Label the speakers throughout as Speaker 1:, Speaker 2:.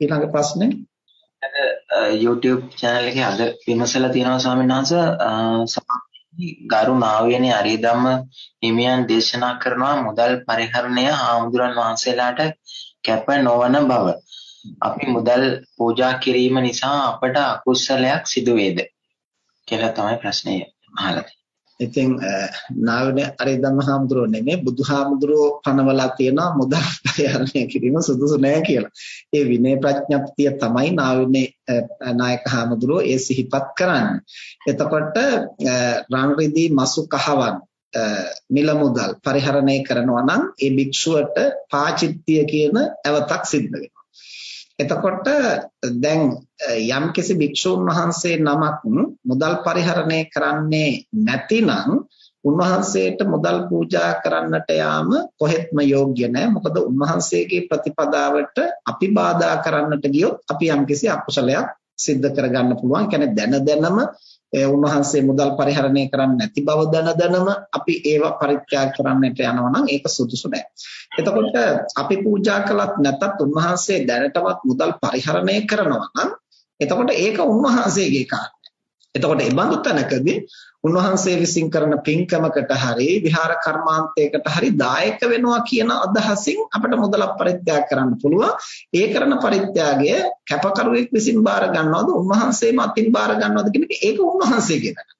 Speaker 1: ඊළඟ ප්‍රශ්නේ?
Speaker 2: YouTube channel එකේ අද විමසලා තියෙනවා ස්වාමීන් වහන්සේ ගරු නාවියනේ අරියදම්ම හිමියන් දේශනා කරනවා මුදල් පරිහරණය හාමුදුරන් වහන්සේලාට කැප නොවන බව. අපි මුදල් පූජා කිරීම නිසා අපට අකුසලයක් සිදු වේද කියලා තමයි ප්‍රශ්නේ අහලා
Speaker 1: ඉතින් නාවිනේ අරිදම්ම හාමුදුරුවෝ නෙමෙයි බුදුහාමුදුරුවෝ පනවලා තියෙනවා මුදල් පරිහරණය කිරීම සුදුසු නෑ කියලා. ඒ විනය ප්‍රඥප්තිය තමයි නාවිනේ නායක හාමුදුරුවෝ ඒ සිහිපත් කරන්නේ. එතකොට රන් රිදී මසු කහවන් මිල මුදල් පරිහරණය කරනවා නම් ඒ භික්ෂුවට පාචිත්‍ය කියන අවතක් සිද්ධ වෙනවා. එතකොට දැන් යම්කිසි භික්ෂුන් වහන්සේ නමක් මුදල් පරිහරණය කරන්නේ නැතිනම් උන්වහන්සේට මුදල් පූජා කරන්නට යාම කොහෙත්ම යෝග්‍ය නැහැ. මොකද උන්වහන්සේගේ ප්‍රතිපදාවට අපි බාධා කරන්නට ගියොත් අපි යම්කිසි අකුසලයක් සිද්ධ කරගන්න පුළුවන්. කියන්නේ දැන දැනම උන්වහන්සේ මුදල් පරිහරණය කරන්නේ නැති බව දැන දැනම අපි ඒවා පරිත්‍යාග කරන්නට යනවා නම් ඒක සුදුසු නෑ. එතකොට අපි පූජා කළත් නැතත් උන්වහන්සේ දැනටමත් මුදල් පරිහරණය කරනවා නම් එතකොට ඒක උන්වහන්සේගේ කාර්යය. එතකොට ඒ බඳු තැනකදී උන්වහන්සේ විසින් කරන පින්කමකට හරි විහාර කර්මාන්තයකට හරි දායක වෙනවා කියන අදහසින් අපිට මුදලක් පරිත්‍යාග කරන්න පුළුවන්. ඒ කරන පරිත්‍යාගය කැපකරුවෙක් විසින් බාර ගන්නවද උන්වහන්සේම අතින් බාර ගන්නවද කියන එක ඒක උන්වහන්සේගේ වැඩ.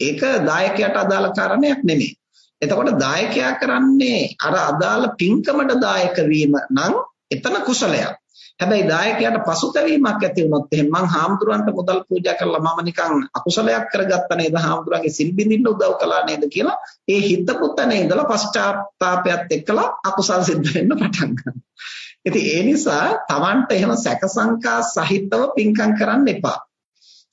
Speaker 1: ඒක දායකයාට අදාළ කාරණයක් නෙමෙයි. එතකොට දායකයා කරන්නේ අර අදාළ පින්කමට දායක වීම නම් එතන කුසලයක්. හැබැයි දායකයාට පසුතැවීමක් ඇති වුණොත් එහෙනම් මං හාමුදුරන්ට මුදල් පූජා කරලා මම නිකන් අකුසලයක් කරගත්තා නේද හාමුදුරන්ගේ සිල් බින්දින්න උදව් කළා නේද කියලා ඒ හිතපු තැන ඉඳලා පශ්චාත්තාපයත් එක්කලා අකුසල් සිද්ධ වෙන්න පටන් ගන්නවා. ඉතින් ඒ නිසා Tamanට එහෙම සැකසංකා සහිතව පින්කම් කරන්න එපා.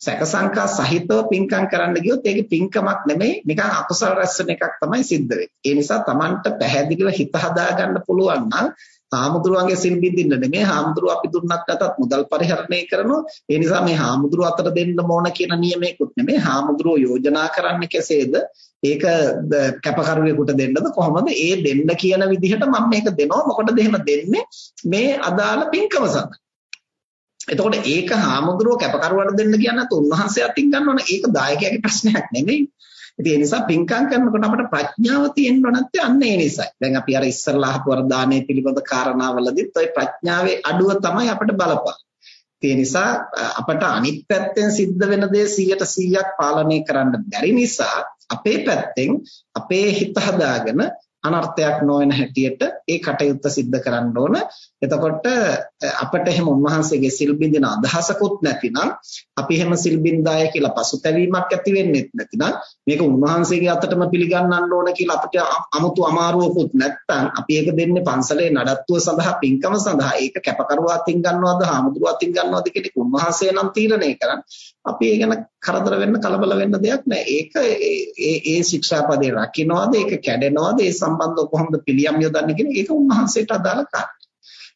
Speaker 1: සැකසංකා සහිතව පින්කම් කරන්න ගියොත් ඒකේ පින්කමක් නෙමෙයි නිකන් අකුසල රැස් වෙන එකක් තමයි සිද්ධ වෙන්නේ. ඒ නිසා Tamanට පැහැදිලිව හිත හදා ගන්න පුළුවන් නම් හාමුදුරුවන්ගේ සිල් බින්දින්න නෙමෙයි හාමුදුරුව අපි දුන්නත් නැතත් මුදල් පරිහරණය කරනවා. ඒ නිසා මේ හාමුදුරුව අතර දෙන්න ඕන කියන නියමයකුත් නෙමෙයි හාමුදුරුව යෝජනා කරන්නේ කෙසේද? ඒක කැපකරුවෙකුට දෙන්නද කොහොමද? ඒ දෙන්න කියන විදිහට මම මේක දෙනවා. මොකටද එහෙම දෙන්නේ? මේ අදාළ පින්කම සඳහා. එතකොට ඒක හාමුදුරුව කැපකරුවට දෙන්න කියන්නත් උන්වහන්සේ අතින් ගන්නවනේ. ඒක දායකයාගේ ප්‍රශ්නයක් නෙමෙයි ඉතින් ඒ නිසා පින්කම් කරනකොට අපට ප්‍රඥාව තියෙන්න නැත්නම් අන්න ඒ නිසයි. දැන් අපි අර ඉස්සරලා අහපු අර දානයේ පිළිබඳ කාරණාවලදීත් ওই ප්‍රඥාවේ අඩුව තමයි අපිට බලපාන්නේ. ඒ නිසා අපට අනිත් පැත්තෙන් සිද්ධ වෙන දේ 100ට 100ක් පාලනය කරන්න බැරි නිසා අපේ පැත්තෙන් අපේ හිත හදාගෙන අනර්ථයක් නොවන හැටියට ඒ කටයුත්ත සිද්ධ කරන්න ඕන. එතකොට අපිට එහෙම උන්වහන්සේගේ සිල් බින්දින අදහසකුත් නැතිනම් අපි එහෙම සිල් බින්දාය කියලා පසුතැවීමක් ඇති වෙන්නේ නැතිනම් මේක උන්වහන්සේගේ අතටම පිළිගන්නන්න ඕන කියලා අපිට 아무තු අමාරුවකුත් නැත්තම් අපි ඒක දෙන්නේ පන්සලේ නඩත්තුව සඳහා පින්කම සඳහා ඒක කැපකරුවා අතින් ගන්නවද හාමුදුරුවෝ අතින් ගන්නවද කියන එක උන්වහන්සේ නම් තීරණය කරන්නේ. අපි ඒ ගැන කරදර වෙන්න කලබල වෙන්න දෙයක් නැහැ. ඒක ඒ ඒ ශික්ෂාපදේ රකින්නවද ඒක කැඩෙනවද ඒ සම්බන්ධව කොහොමද පිළියම් යොදන්නේ කියන ඒක උන්වහන්සේට අදාළ කාර්යය.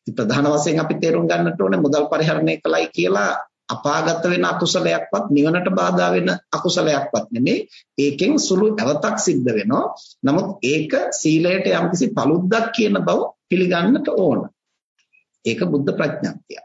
Speaker 1: ඉතින් ප්‍රධාන වශයෙන් අපි තේරුම් ගන්නට ඕනේ මුදල් පරිහරණය කළයි කියලා අපාගත වෙන අකුසලයක්වත් නිවනට බාධා වෙන අකුසලයක්වත් නෙමෙයි ඒකෙන් සුළු අවතක් සිද්ධ වෙනවා නමුත් ඒක සීලයට යම්කිසි paluddක් කියන බව පිළිගන්නට ඕන ඒක බුද්ධ ප්‍රඥාප්තිය